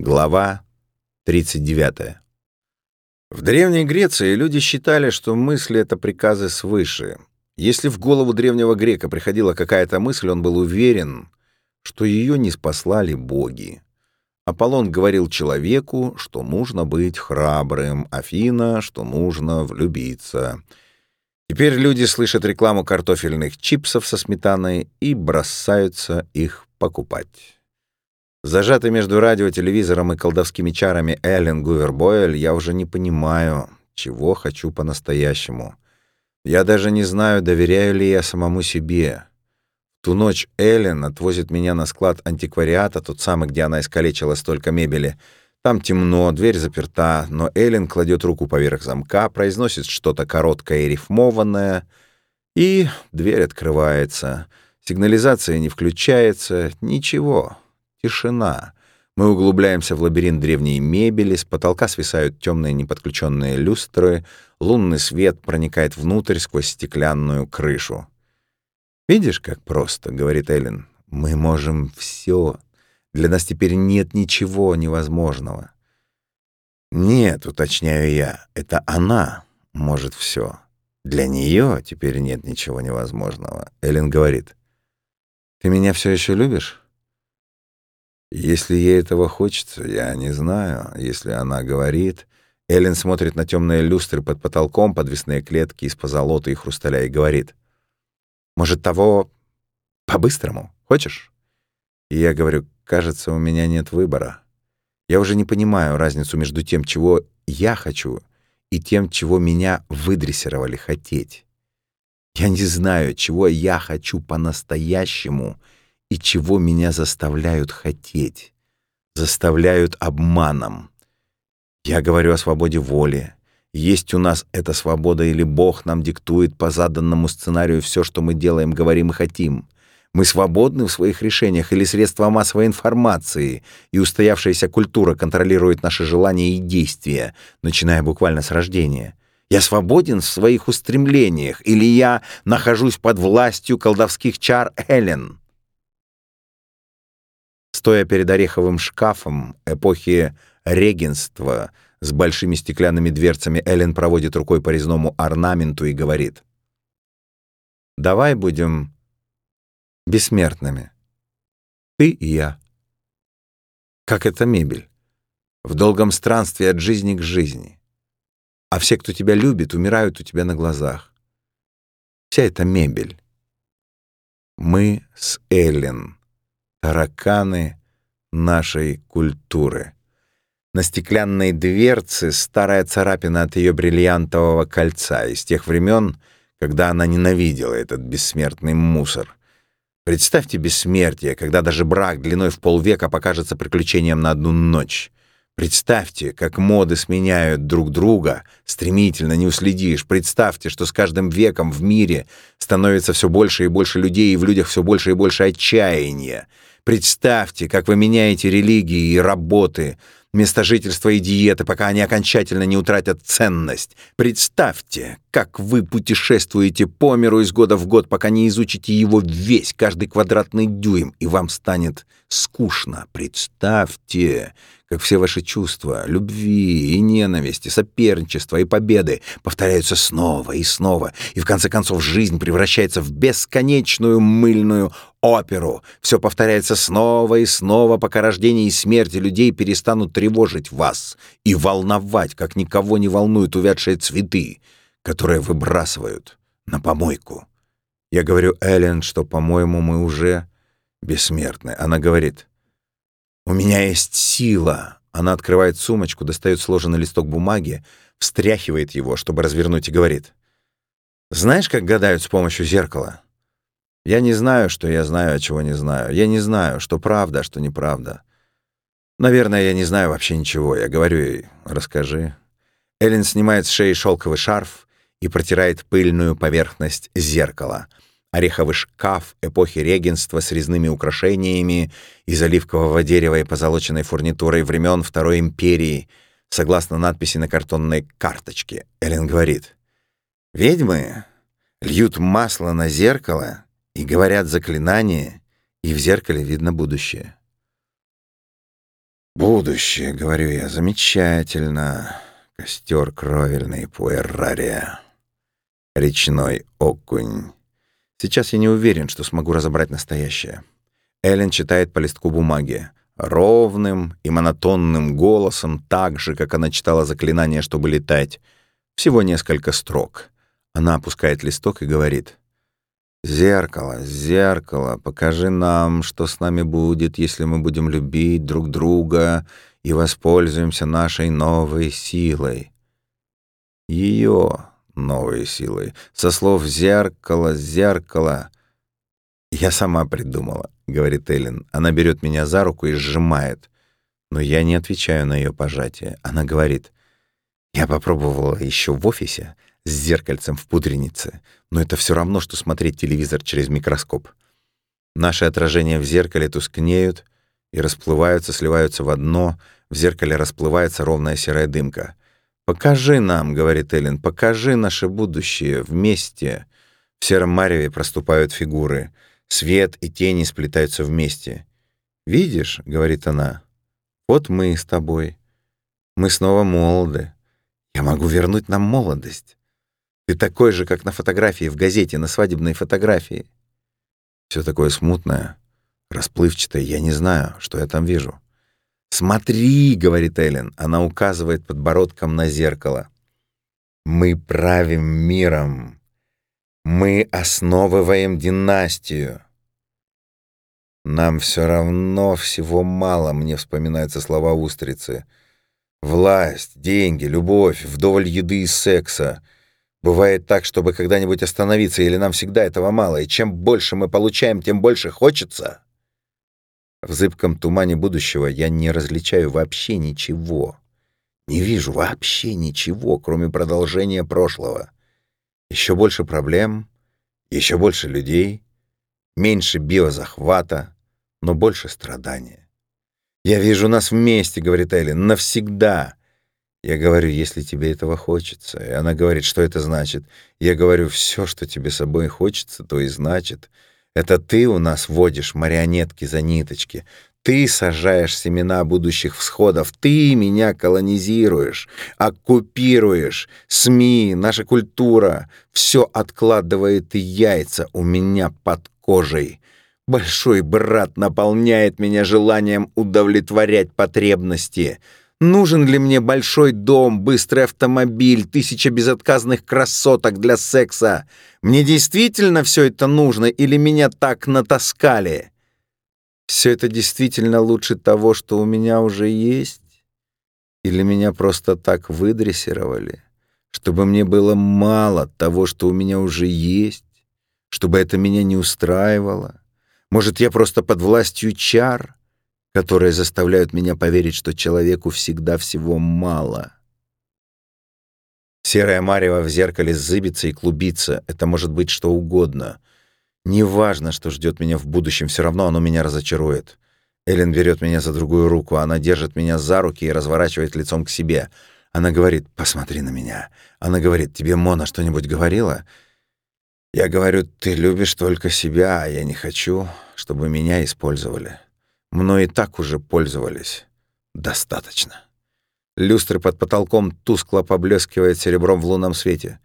Глава 39. В Древней Греции люди считали, что мысли — это приказы свыше. Если в голову древнего грека приходила какая-то мысль, он был уверен, что ее не спаслали боги. Аполлон говорил человеку, что нужно быть храбрым, Афина, что нужно влюбиться. Теперь люди слышат рекламу картофельных чипсов со сметаной и бросаются их покупать. Зажатый между радио, телевизором и колдовскими чарами Эллен Гувер я уже не понимаю, чего хочу по-настоящему. Я даже не знаю, доверяю ли я самому себе. Ту ночь Эллен отвозит меня на склад антиквариата, тот самый, где она искалечила столько мебели. Там темно, дверь заперта, но Эллен кладет руку поверх замка, произносит что-то короткое и рифмованное, и дверь открывается. Сигнализация не включается, ничего. Тишина. Мы углубляемся в лабиринт древней мебели, с потолка свисают темные неподключенные люстры, лунный свет проникает внутрь сквозь стеклянную крышу. «Видишь, как просто», — говорит Эллен, — «мы можем все. Для нас теперь нет ничего невозможного». «Нет», — уточняю я, — «это она может все. Для нее теперь нет ничего невозможного». Эллен говорит, «Ты меня все еще любишь?» Если ей этого хочется, я не знаю. Если она говорит... Эллен смотрит на темные люстры под потолком, подвесные клетки из позолоты и хрусталя и говорит. «Может, того по-быстрому? Хочешь?» И я говорю, «Кажется, у меня нет выбора. Я уже не понимаю разницу между тем, чего я хочу, и тем, чего меня выдрессировали хотеть. Я не знаю, чего я хочу по-настоящему — и чего меня заставляют хотеть, заставляют обманом. Я говорю о свободе воли. Есть у нас эта свобода или Бог нам диктует по заданному сценарию все, что мы делаем, говорим и хотим. Мы свободны в своих решениях или средства массовой информации, и устоявшаяся культура контролирует наши желания и действия, начиная буквально с рождения. Я свободен в своих устремлениях, или я нахожусь под властью колдовских чар Эллен. Стоя перед ореховым шкафом эпохи регенства с большими стеклянными дверцами, Эллен проводит рукой по резному орнаменту и говорит. «Давай будем бессмертными. Ты и я. Как эта мебель. В долгом странстве от жизни к жизни. А все, кто тебя любит, умирают у тебя на глазах. Вся эта мебель. Мы с Эллен» тараканы нашей культуры. На стеклянной дверце старая царапина от ее бриллиантового кольца из тех времен, когда она ненавидела этот бессмертный мусор. Представьте бессмертие, когда даже брак длиной в полвека покажется приключением на одну ночь. Представьте, как моды сменяют друг друга, стремительно не уследишь. Представьте, что с каждым веком в мире становится все больше и больше людей, и в людях все больше и больше отчаяния. Представьте, как вы меняете религии и работы, место жительства и диеты, пока они окончательно не утратят ценность. Представьте, как вы путешествуете по миру из года в год, пока не изучите его весь, каждый квадратный дюйм, и вам станет скучно. Представьте, как все ваши чувства, любви и ненависти, соперничества и победы повторяются снова и снова, и в конце концов жизнь превращается в бесконечную мыльную оперу. Все повторяется снова и снова, пока рождение и смерть людей перестанут тревожить вас и волновать, как никого не волнуют увядшие цветы, которые выбрасывают на помойку. Я говорю Эллен, что, по-моему, мы уже бессмертны. Она говорит, «У меня есть сила». Она открывает сумочку, достает сложенный листок бумаги, встряхивает его, чтобы развернуть, и говорит. «Знаешь, как гадают с помощью зеркала? Я не знаю, что я знаю, а чего не знаю. Я не знаю, что правда, а что неправда. Наверное, я не знаю вообще ничего. Я говорю ей, расскажи». Эллен снимает с шеи шелковый шарф и протирает пыльную поверхность зеркала — ореховый шкаф эпохи регенства с резными украшениями из оливкового дерева и позолоченной фурнитурой времен Второй империи, согласно надписи на картонной карточке. Эллен говорит, «Ведьмы льют масло на зеркало и говорят заклинания, и в зеркале видно будущее». Будущее», — говорю я, — «замечательно. Костер кровельный, пуэррария, речной окунь. Сейчас я не уверен, что смогу разобрать настоящее». Эллен читает по листку бумаги. Ровным и монотонным голосом, так же, как она читала заклинание, чтобы летать. Всего несколько строк. Она опускает листок и говорит. «Зеркало, зеркало, покажи нам, что с нами будет, если мы будем любить друг друга и воспользуемся нашей новой силой». Ее новой силой. Со слов «зеркало, зеркало». «Я сама придумала», — говорит Эллен. Она берет меня за руку и сжимает. Но я не отвечаю на ее пожатие. Она говорит, «Я попробовала еще в офисе с зеркальцем в пудренице, но это все равно, что смотреть телевизор через микроскоп. Наши отражения в зеркале тускнеют и расплываются, сливаются в одно, в зеркале расплывается ровная серая дымка. «Покажи нам», — говорит Эллен, — «покажи наше будущее вместе». В сером мареве проступают фигуры. Свет и тени сплетаются вместе. «Видишь», — говорит она, — «вот мы с тобой. Мы снова молоды. Я могу вернуть нам молодость. Ты такой же, как на фотографии в газете, на свадебной фотографии. Все такое смутное, расплывчатое, я не знаю, что я там вижу. «Смотри», — говорит Эллен, она указывает подбородком на зеркало. «Мы правим миром. Мы основываем династию». «Нам все равно всего мало», — мне вспоминаются слова устрицы. «Власть, деньги, любовь, вдоволь еды и секса — Бывает так, чтобы когда-нибудь остановиться, или нам всегда этого мало, и чем больше мы получаем, тем больше хочется. В зыбком тумане будущего я не различаю вообще ничего. Не вижу вообще ничего, кроме продолжения прошлого. Еще больше проблем, еще больше людей, меньше биозахвата, но больше страдания. «Я вижу нас вместе», — говорит Эллен, — «навсегда». Я говорю, если тебе этого хочется. И она говорит, что это значит. Я говорю, все, что тебе собой хочется, то и значит. Это ты у нас водишь марионетки за ниточки. Ты сажаешь семена будущих всходов. Ты меня колонизируешь, оккупируешь. СМИ, наша культура. Все откладывает яйца у меня под кожей. Большой брат наполняет меня желанием удовлетворять потребности. Нужен ли мне большой дом, быстрый автомобиль, тысяча безотказных красоток для секса? Мне действительно все это нужно или меня так натаскали? Все это действительно лучше того, что у меня уже есть? Или меня просто так выдрессировали, чтобы мне было мало того, что у меня уже есть, чтобы это меня не устраивало? Может, я просто под властью чар — которые заставляют меня поверить, что человеку всегда всего мало. Серая марево в зеркале зыбится и клубится. Это может быть что угодно. Неважно, что ждет меня в будущем, все равно оно меня разочарует. Эллен берет меня за другую руку, она держит меня за руки и разворачивает лицом к себе. Она говорит, посмотри на меня. Она говорит, тебе Мона что-нибудь говорила? Я говорю, ты любишь только себя, а я не хочу, чтобы меня использовали. Мной и так уже пользовались. Достаточно. Люстры под потолком тускло поблескивает серебром в лунном свете.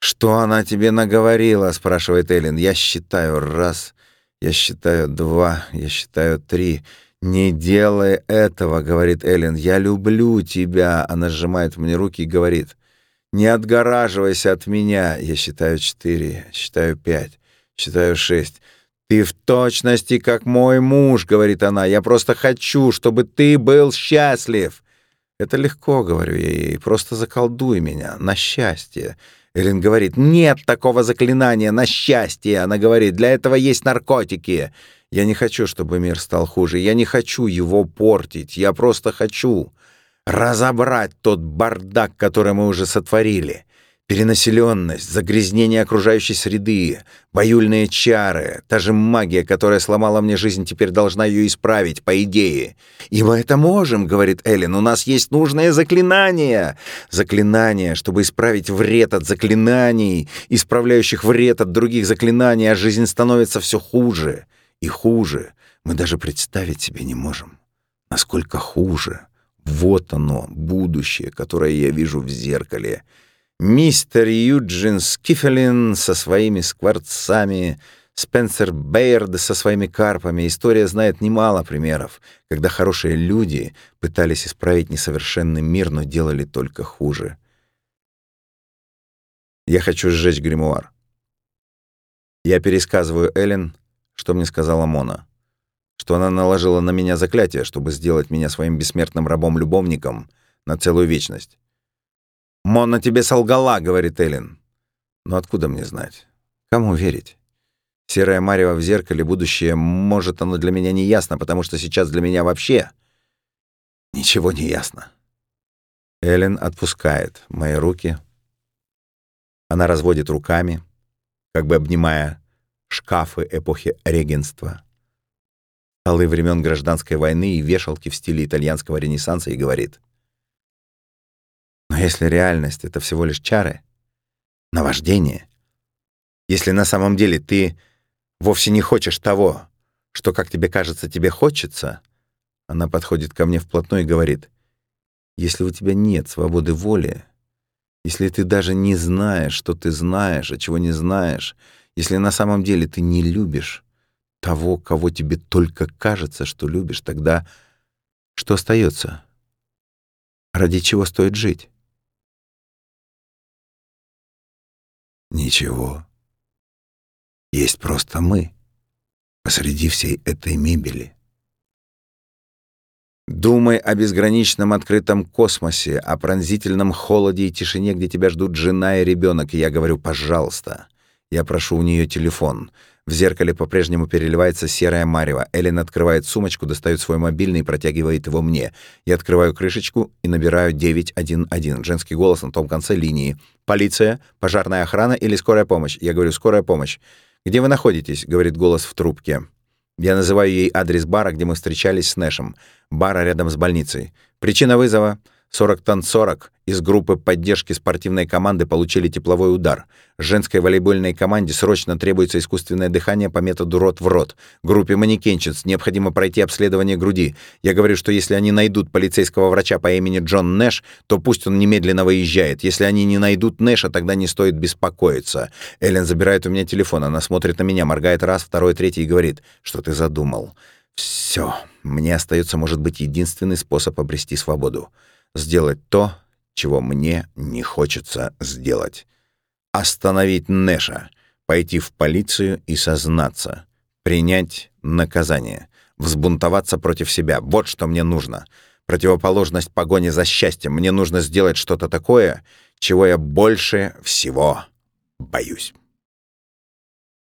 «Что она тебе наговорила?» — спрашивает Эллен. «Я считаю раз, я считаю два, я считаю три». «Не делай этого», — говорит Эллен. «Я люблю тебя». Она сжимает мне руки и говорит. «Не отгораживайся от меня». Я считаю четыре, считаю пять, считаю шесть. «Ты в точности как мой муж», — говорит она. «Я просто хочу, чтобы ты был счастлив». «Это легко», — говорю я ей. «Просто заколдуй меня на счастье». Эллен говорит, «Нет такого заклинания на счастье». Она говорит, «Для этого есть наркотики». Я не хочу, чтобы мир стал хуже. Я не хочу его портить. Я просто хочу разобрать тот бардак, который мы уже сотворили. Перенаселенность, загрязнение окружающей среды, баюльные чары, та же магия, которая сломала мне жизнь, теперь должна ее исправить, по идее. «И мы это можем», — говорит Эллен, — «у нас есть нужное заклинание». Заклинание, чтобы исправить вред от заклинаний, исправляющих вред от других заклинаний, а жизнь становится все хуже и хуже. Мы даже представить себе не можем, насколько хуже. вот оно, будущее, которое я вижу в зеркале. Мистер Юджин Скифелин со своими скворцами, Спенсер Бейерд со своими карпами. История знает немало примеров, когда хорошие люди пытались исправить несовершенный мир, но делали только хуже. Я хочу сжечь гримуар. Я пересказываю Эллен, что мне сказала Мона. Что она наложила на меня заклятие, чтобы сделать меня своим бессмертным рабом-любовником на целую вечность. «Мона тебе солгала», — говорит Эллен. Но откуда мне знать? Кому верить? Серая марево в зеркале, будущее, может, оно для меня не ясно, потому что сейчас для меня вообще ничего не ясно. Эллен отпускает мои руки. Она разводит руками, как бы обнимая шкафы эпохи регенства, столы времен гражданской войны и вешалки в стиле итальянского ренессанса и говорит. Если реальность — это всего лишь чары, наваждение, если на самом деле ты вовсе не хочешь того, что, как тебе кажется, тебе хочется, она подходит ко мне вплотную и говорит, если у тебя нет свободы воли, если ты даже не знаешь, что ты знаешь, а чего не знаешь, если на самом деле ты не любишь того, кого тебе только кажется, что любишь, тогда что остается? Ради чего стоит жить? Ничего. Есть просто мы посреди всей этой мебели. Думай о безграничном открытом космосе, о пронзительном холоде и тишине, где тебя ждут жена и ребенок. И я говорю, пожалуйста. Я прошу у нее телефон. В зеркале по-прежнему переливается серая марево. Эллен открывает сумочку, достает свой мобильный и протягивает его мне. Я открываю крышечку и набираю 911. Женский голос на том конце линии. «Полиция? Пожарная охрана или скорая помощь?» Я говорю «скорая помощь». «Где вы находитесь?» — говорит голос в трубке. Я называю ей адрес бара, где мы встречались с Нэшем. Бара рядом с больницей. Причина вызова — 40 тонн 40 из группы поддержки спортивной команды получили тепловой удар. Женской волейбольной команде срочно требуется искусственное дыхание по методу рот в рот. Группе манекенщиц необходимо пройти обследование груди. Я говорю, что если они найдут полицейского врача по имени Джон Нэш, то пусть он немедленно выезжает. Если они не найдут Нэша, тогда не стоит беспокоиться. Эллен забирает у меня телефон. Она смотрит на меня, моргает раз, второй, третий и говорит, что ты задумал. Все, мне остается, может быть, единственный способ обрести свободу сделать то, чего мне не хочется сделать. Остановить Нэша, пойти в полицию и сознаться, принять наказание, взбунтоваться против себя. Вот что мне нужно. Противоположность погони за счастьем. Мне нужно сделать что-то такое, чего я больше всего боюсь.